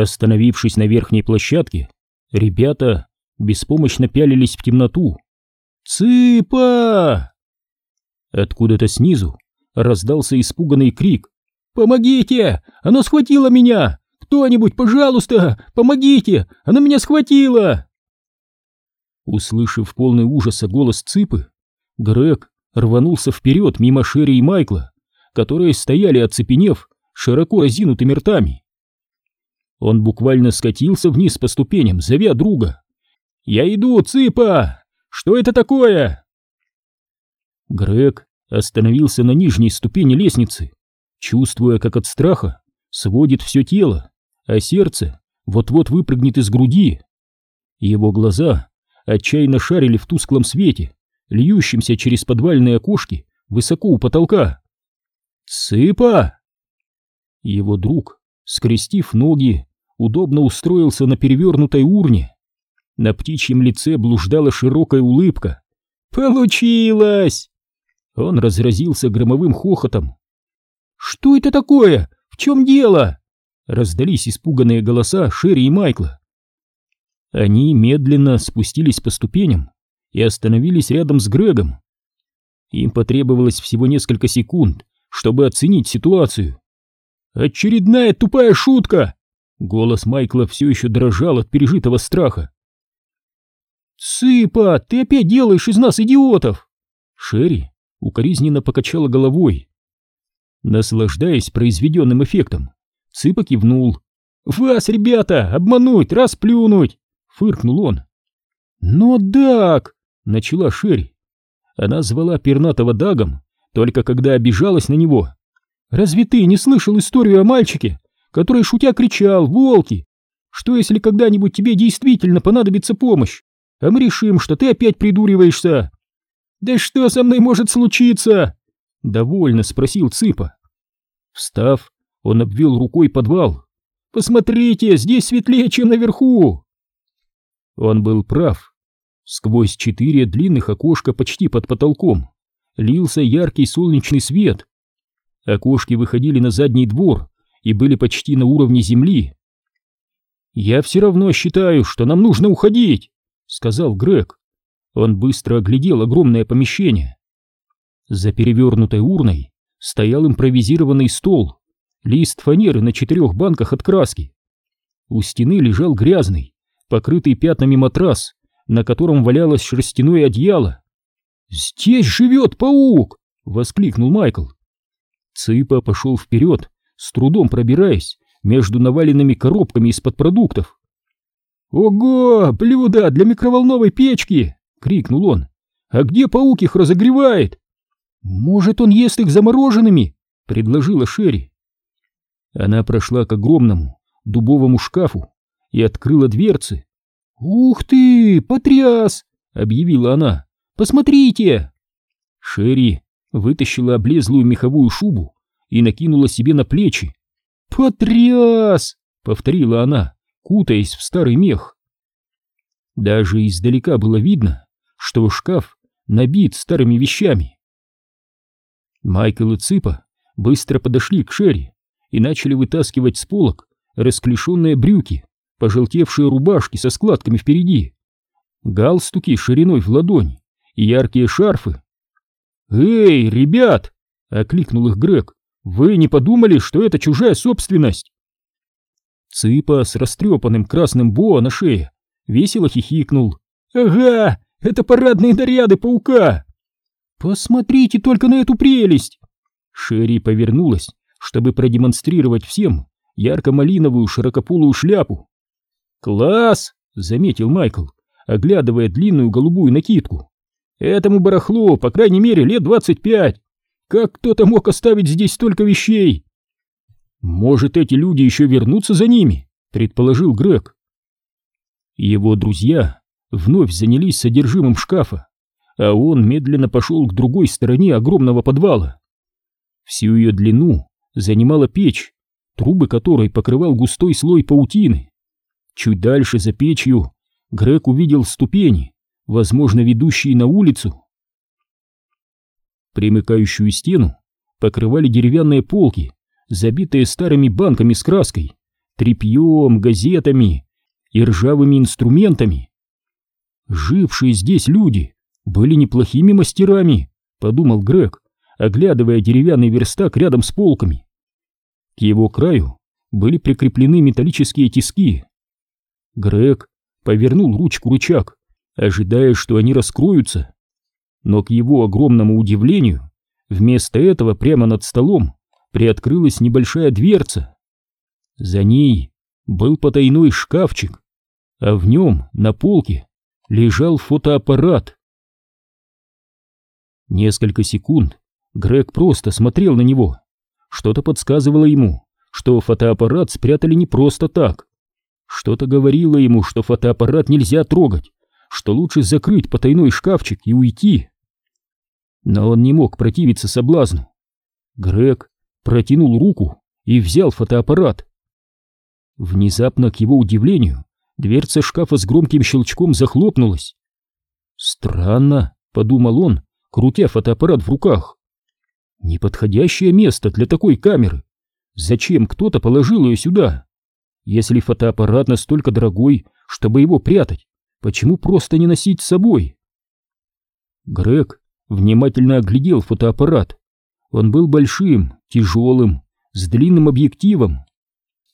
Остановившись на верхней площадке, ребята беспомощно пялились в темноту. «Цыпа!» Откуда-то снизу раздался испуганный крик. «Помогите! Оно схватило меня! Кто-нибудь, пожалуйста, помогите! Оно меня схватило!» Услышав полный ужаса голос Цыпы, Грег рванулся вперед мимо Шерри и Майкла, которые стояли оцепенев широко разинутыми ртами. Он буквально скатился вниз по ступеням, зовя друга. «Я иду, Цыпа! Что это такое?» Грег остановился на нижней ступени лестницы, чувствуя, как от страха сводит все тело, а сердце вот-вот выпрыгнет из груди. Его глаза отчаянно шарили в тусклом свете, льющемся через подвальные окошки высоко у потолка. «Цыпа!» Его друг, скрестив ноги, удобно устроился на перевернутой урне. На птичьем лице блуждала широкая улыбка. «Получилось!» Он разразился громовым хохотом. «Что это такое? В чем дело?» Раздались испуганные голоса Шерри и Майкла. Они медленно спустились по ступеням и остановились рядом с Грегом. Им потребовалось всего несколько секунд, чтобы оценить ситуацию. «Очередная тупая шутка!» Голос Майкла все еще дрожал от пережитого страха. «Сыпа, ты опять делаешь из нас идиотов!» Шерри укоризненно покачала головой. Наслаждаясь произведенным эффектом, Цыпа кивнул. «Вас, ребята, обмануть, расплюнуть!» — фыркнул он. «Но Даг!» — начала Шерри. Она звала пернатого Дагом, только когда обижалась на него. «Разве ты не слышал историю о мальчике, который, шутя, кричал «Волки!» Что, если когда-нибудь тебе действительно понадобится помощь, а мы решим, что ты опять придуриваешься?» «Да что со мной может случиться?» — довольно спросил Цыпа. Встав, он обвел рукой подвал. «Посмотрите, здесь светлее, чем наверху!» Он был прав. Сквозь четыре длинных окошка почти под потолком лился яркий солнечный свет. Окошки выходили на задний двор и были почти на уровне земли. «Я все равно считаю, что нам нужно уходить», — сказал Грег. Он быстро оглядел огромное помещение. За перевернутой урной стоял импровизированный стол, лист фанеры на четырех банках от краски. У стены лежал грязный, покрытый пятнами матрас, на котором валялось шерстяное одеяло. «Здесь живет паук!» — воскликнул Майкл. Цыпа пошел вперед, с трудом пробираясь между наваленными коробками из-под продуктов. «Ого, блюдо для микроволновой печки!» — крикнул он. «А где паук их разогревает?» «Может, он ест их замороженными?» — предложила Шерри. Она прошла к огромному дубовому шкафу и открыла дверцы. «Ух ты, потряс!» — объявила она. «Посмотрите!» Шерри вытащила облезлую меховую шубу и накинула себе на плечи. «Потряс!» — повторила она, кутаясь в старый мех. Даже издалека было видно, что шкаф набит старыми вещами. Майкл и Цыпа быстро подошли к Шерри и начали вытаскивать с полок расклешенные брюки, пожелтевшие рубашки со складками впереди, галстуки шириной в ладонь и яркие шарфы. «Эй, ребят!» — окликнул их Грег. Вы не подумали, что это чужая собственность?» Цыпа с растрепанным красным боа на шее весело хихикнул. «Ага, это парадные наряды паука!» «Посмотрите только на эту прелесть!» Шерри повернулась, чтобы продемонстрировать всем ярко-малиновую широкополую шляпу. «Класс!» — заметил Майкл, оглядывая длинную голубую накидку. «Этому барахлу, по крайней мере, лет двадцать пять. Как кто-то мог оставить здесь столько вещей? Может, эти люди еще вернутся за ними, предположил Грег. Его друзья вновь занялись содержимым шкафа, а он медленно пошел к другой стороне огромного подвала. Всю ее длину занимала печь, трубы которой покрывал густой слой паутины. Чуть дальше за печью Грег увидел ступени, возможно, ведущие на улицу. Примыкающую стену покрывали деревянные полки, забитые старыми банками с краской, тряпьем, газетами и ржавыми инструментами. Жившие здесь люди были неплохими мастерами, подумал Грег, оглядывая деревянный верстак рядом с полками. К его краю были прикреплены металлические тиски. Грег повернул ручку рычаг, ожидая, что они раскроются. Но к его огромному удивлению, вместо этого прямо над столом приоткрылась небольшая дверца. За ней был потайной шкафчик, а в нем на полке лежал фотоаппарат. Несколько секунд Грег просто смотрел на него. Что-то подсказывало ему, что фотоаппарат спрятали не просто так. Что-то говорило ему, что фотоаппарат нельзя трогать, что лучше закрыть потайной шкафчик и уйти. Но он не мог противиться соблазну. Грег протянул руку и взял фотоаппарат. Внезапно, к его удивлению, дверца шкафа с громким щелчком захлопнулась. «Странно», — подумал он, крутя фотоаппарат в руках. «Неподходящее место для такой камеры. Зачем кто-то положил ее сюда? Если фотоаппарат настолько дорогой, чтобы его прятать, почему просто не носить с собой?» Грег внимательно оглядел фотоаппарат. Он был большим, тяжелым, с длинным объективом.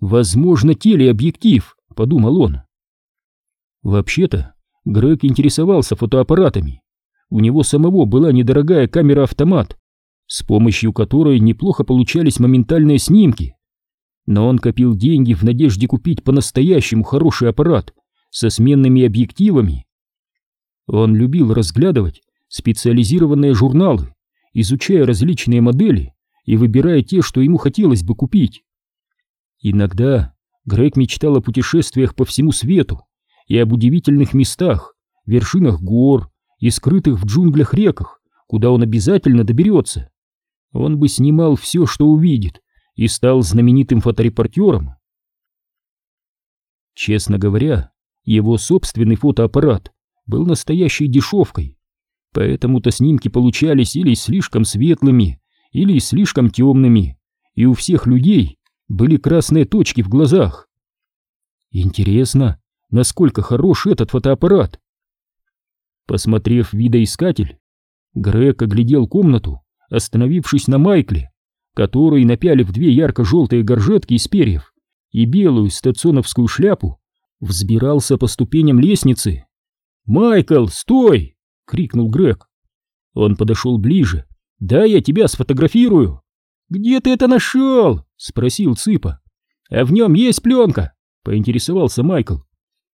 «Возможно, телеобъектив», — подумал он. Вообще-то, Грег интересовался фотоаппаратами. У него самого была недорогая камера-автомат, с помощью которой неплохо получались моментальные снимки. Но он копил деньги в надежде купить по-настоящему хороший аппарат со сменными объективами. Он любил разглядывать специализированные журналы, изучая различные модели и выбирая те, что ему хотелось бы купить. Иногда Грег мечтал о путешествиях по всему свету и об удивительных местах, вершинах гор и скрытых в джунглях реках, куда он обязательно доберется. Он бы снимал все, что увидит, и стал знаменитым фоторепортером. Честно говоря, его собственный фотоаппарат был настоящей дешевкой, поэтому-то снимки получались или слишком светлыми, или слишком темными, и у всех людей были красные точки в глазах. Интересно, насколько хорош этот фотоаппарат. Посмотрев видоискатель, Грег оглядел комнату, остановившись на Майкле, который, напялив две ярко-желтые горжетки из перьев и белую стационовскую шляпу, взбирался по ступеням лестницы. «Майкл, стой!» — крикнул Грег. Он подошел ближе. «Да, я тебя сфотографирую!» «Где ты это нашел?» — спросил Цыпа. «А в нем есть пленка?» — поинтересовался Майкл.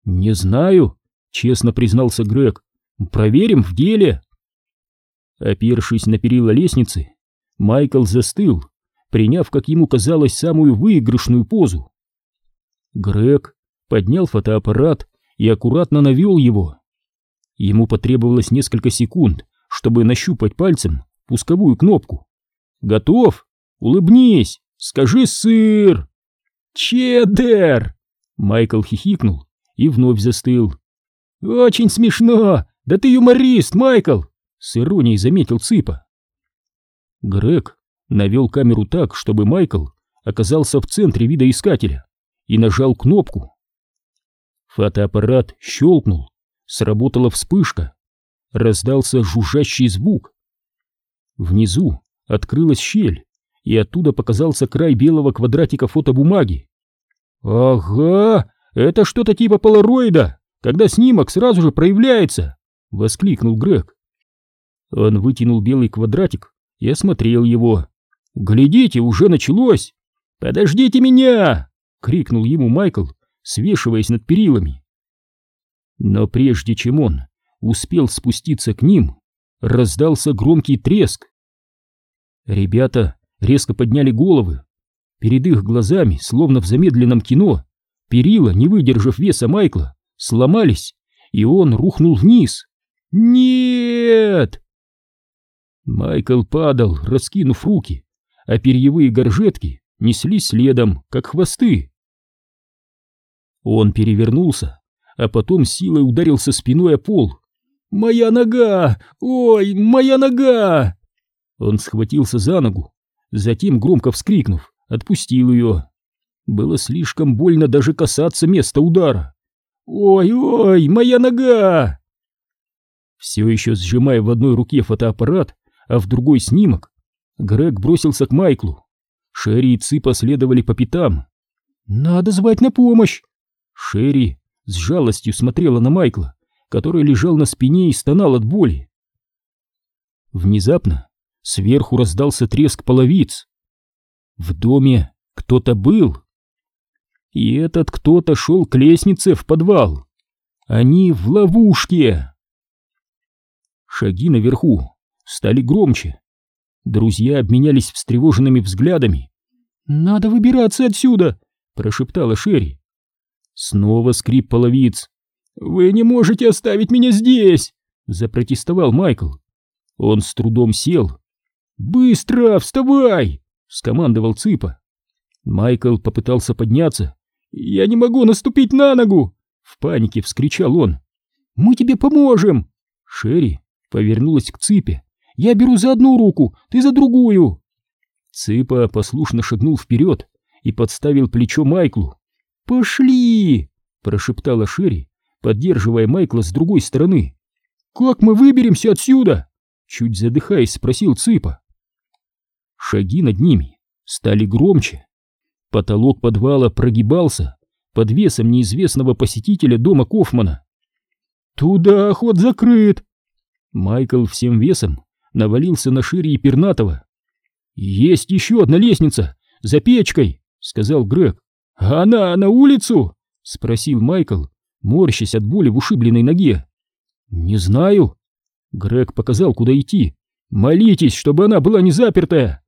«Не знаю», — честно признался Грег. «Проверим в деле». Опершись на перила лестницы, Майкл застыл, приняв, как ему казалось, самую выигрышную позу. Грег поднял фотоаппарат и аккуратно навел его. Ему потребовалось несколько секунд, чтобы нащупать пальцем пусковую кнопку. «Готов? Улыбнись! Скажи сыр!» «Чеддер!» Майкл хихикнул и вновь застыл. «Очень смешно! Да ты юморист, Майкл!» С иронией заметил Цыпа. Грег навел камеру так, чтобы Майкл оказался в центре видоискателя и нажал кнопку. Фотоаппарат щелкнул, сработала вспышка, раздался жужжащий звук. Внизу открылась щель, и оттуда показался край белого квадратика фотобумаги. «Ага, это что-то типа полароида, когда снимок сразу же проявляется!» — воскликнул Грег. Он вытянул белый квадратик и осмотрел его. «Глядите, уже началось!» «Подождите меня!» — крикнул ему Майкл, свешиваясь над перилами. Но прежде чем он успел спуститься к ним, раздался громкий треск. Ребята резко подняли головы. Перед их глазами, словно в замедленном кино, перила, не выдержав веса Майкла, сломались, и он рухнул вниз. «Нет!» Майкл падал, раскинув руки, а перьевые горжетки неслись следом, как хвосты. Он перевернулся, а потом силой ударился спиной о пол. «Моя нога! Ой, моя нога!» Он схватился за ногу, затем, громко вскрикнув, отпустил ее. Было слишком больно даже касаться места удара. «Ой-ой, моя нога!» Все еще сжимая в одной руке фотоаппарат, а в другой снимок, Грег бросился к Майклу. Шерри и Ци последовали по пятам. «Надо звать на помощь!» Шерри с жалостью смотрела на Майкла, который лежал на спине и стонал от боли. Внезапно сверху раздался треск половиц. В доме кто-то был. И этот кто-то шел к лестнице в подвал. Они в ловушке. Шаги наверху стали громче. Друзья обменялись встревоженными взглядами. «Надо выбираться отсюда!» — прошептала Шерри. Снова скрип половиц. «Вы не можете оставить меня здесь!» — запротестовал Майкл. Он с трудом сел. «Быстро, вставай!» — скомандовал Цыпа. Майкл попытался подняться. «Я не могу наступить на ногу!» — в панике вскричал он. «Мы тебе поможем!» Шерри повернулась к Цыпе. «Я беру за одну руку, ты за другую!» Цыпа послушно шагнул вперед и подставил плечо Майклу. «Пошли!» — прошептала Шерри, поддерживая Майкла с другой стороны. «Как мы выберемся отсюда?» Чуть задыхаясь, спросил Цыпа. Шаги над ними стали громче. Потолок подвала прогибался под весом неизвестного посетителя дома Кофмана. «Туда ход закрыт!» Майкл всем весом навалился на шире и пернатого. «Есть еще одна лестница, за печкой!» — сказал Грег. «Она на улицу?» — спросил Майкл, морщась от боли в ушибленной ноге. «Не знаю». Грег показал, куда идти. «Молитесь, чтобы она была не запертая!»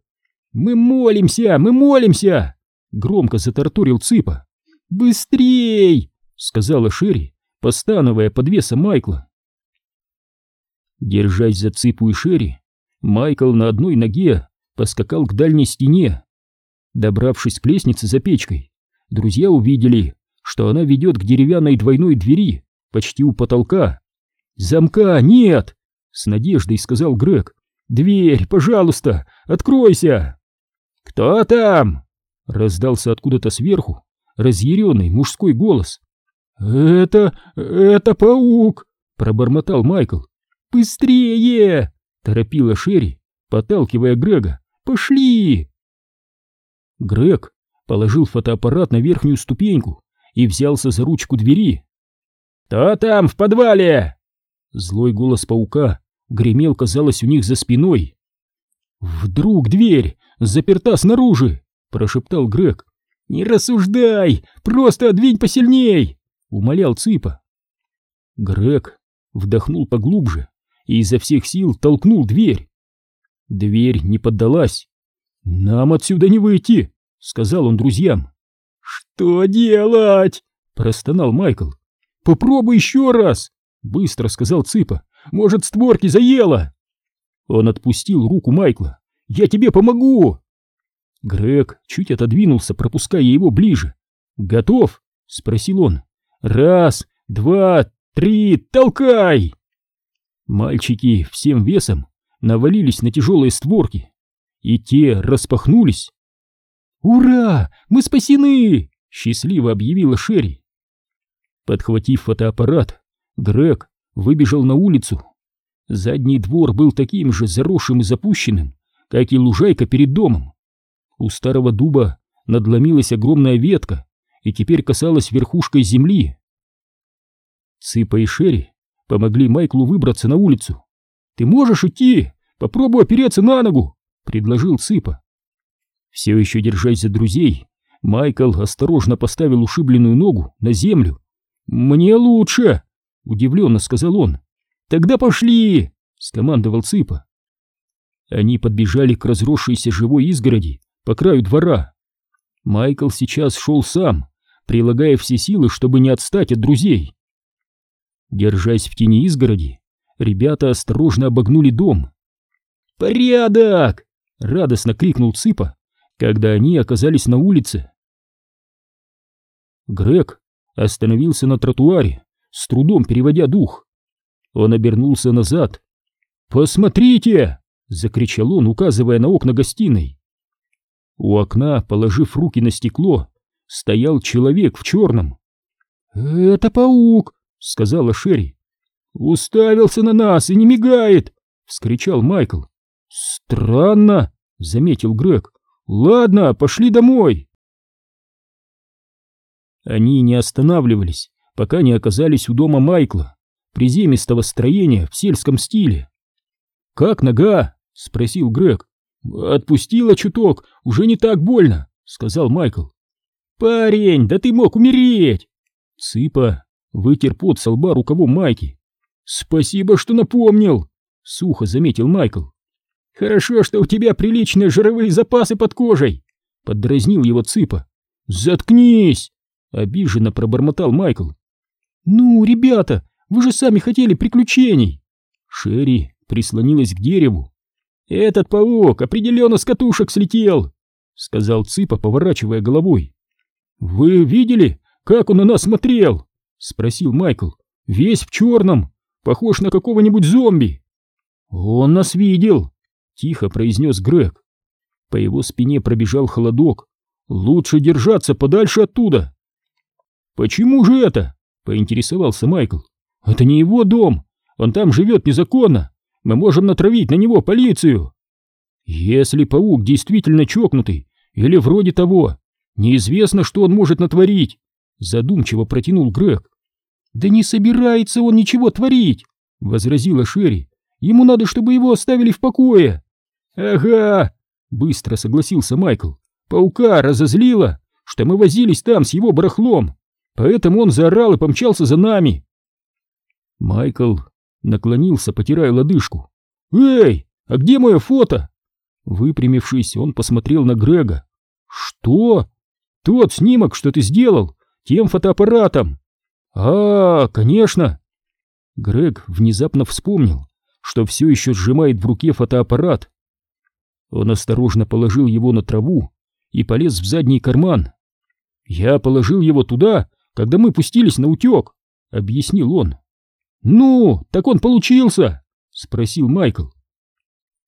«Мы молимся! Мы молимся!» Громко затарторил Цыпа. «Быстрей!» — сказала Шерри, постановая под весом Майкла. Держась за Цыпу и Шерри, Майкл на одной ноге поскакал к дальней стене. Добравшись к лестнице за печкой, друзья увидели, что она ведет к деревянной двойной двери, почти у потолка. «Замка нет!» — с надеждой сказал Грег. «Дверь, пожалуйста, откройся!» «Кто там?» — раздался откуда-то сверху разъяренный мужской голос. «Это... это паук!» — пробормотал Майкл. «Быстрее!» — торопила Шерри, подталкивая Грега. «Пошли!» Грег положил фотоаппарат на верхнюю ступеньку и взялся за ручку двери. «Кто там в подвале?» Злой голос паука гремел, казалось, у них за спиной. «Вдруг дверь заперта снаружи!» — прошептал Грег. «Не рассуждай! Просто отдвинь посильней!» — умолял Цыпа. Грег вдохнул поглубже и изо всех сил толкнул дверь. Дверь не поддалась. «Нам отсюда не выйти!» — сказал он друзьям. «Что делать?» — простонал Майкл. «Попробуй еще раз!» — быстро сказал Цыпа. «Может, створки заело?» Он отпустил руку Майкла. «Я тебе помогу!» Грег чуть отодвинулся, пропуская его ближе. «Готов?» — спросил он. «Раз, два, три, толкай!» Мальчики всем весом навалились на тяжелые створки, и те распахнулись. «Ура! Мы спасены!» — счастливо объявила Шерри. Подхватив фотоаппарат, Грег выбежал на улицу. Задний двор был таким же заросшим и запущенным, как и лужайка перед домом. У старого дуба надломилась огромная ветка и теперь касалась верхушкой земли. Цыпа и Шерри помогли Майклу выбраться на улицу. «Ты можешь идти? Попробуй опереться на ногу!» — предложил Цыпа. Все еще держась за друзей, Майкл осторожно поставил ушибленную ногу на землю. «Мне лучше!» — удивленно сказал он. «Тогда пошли!» — скомандовал Цыпа. Они подбежали к разросшейся живой изгороди по краю двора. Майкл сейчас шел сам, прилагая все силы, чтобы не отстать от друзей. Держась в тени изгороди, ребята осторожно обогнули дом. «Порядок!» — радостно крикнул Цыпа, когда они оказались на улице. Грег остановился на тротуаре, с трудом переводя дух. Он обернулся назад. «Посмотрите!» — закричал он, указывая на окна гостиной. У окна, положив руки на стекло, стоял человек в черном. «Это паук!» — сказала Шерри. «Уставился на нас и не мигает!» — вскричал Майкл. «Странно!» — заметил Грег. «Ладно, пошли домой!» Они не останавливались, пока не оказались у дома Майкла, приземистого строения в сельском стиле. «Как нога?» — спросил Грег. «Отпустила чуток, уже не так больно», — сказал Майкл. «Парень, да ты мог умереть!» Цыпа вытер пот со лба рукавом майки. «Спасибо, что напомнил!» — сухо заметил Майкл. «Хорошо, что у тебя приличные жировые запасы под кожей!» — поддразнил его Цыпа. «Заткнись!» — обиженно пробормотал Майкл. «Ну, ребята, вы же сами хотели приключений!» Шерри прислонилась к дереву. «Этот паук определенно с катушек слетел!» — сказал Цыпа, поворачивая головой. «Вы видели, как он на нас смотрел?» — спросил Майкл. «Весь в черном, похож на какого-нибудь зомби». «Он нас видел», — тихо произнес Грег. По его спине пробежал холодок. «Лучше держаться подальше оттуда». «Почему же это?» — поинтересовался Майкл. «Это не его дом, он там живет незаконно. Мы можем натравить на него полицию». «Если паук действительно чокнутый, или вроде того, неизвестно, что он может натворить», — задумчиво протянул Грег. «Да не собирается он ничего творить», — возразила Шерри. «Ему надо, чтобы его оставили в покое». «Ага», — быстро согласился Майкл. «Паука разозлило, что мы возились там с его барахлом, поэтому он заорал и помчался за нами». Майкл наклонился, потирая лодыжку. «Эй, а где мое фото?» Выпрямившись, он посмотрел на Грега. «Что? Тот снимок, что ты сделал, тем фотоаппаратом?» «А, конечно!» Грег внезапно вспомнил, что все еще сжимает в руке фотоаппарат. Он осторожно положил его на траву и полез в задний карман. «Я положил его туда, когда мы пустились на утек», — объяснил он. «Ну, так он получился?» — спросил Майкл.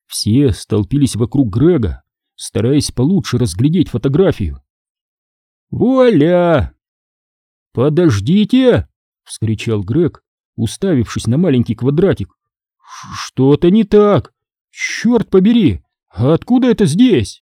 Все столпились вокруг Грега, стараясь получше разглядеть фотографию. «Вуаля!» «Подождите!» — вскричал Грег, уставившись на маленький квадратик. «Что-то не так! Черт побери! А откуда это здесь?»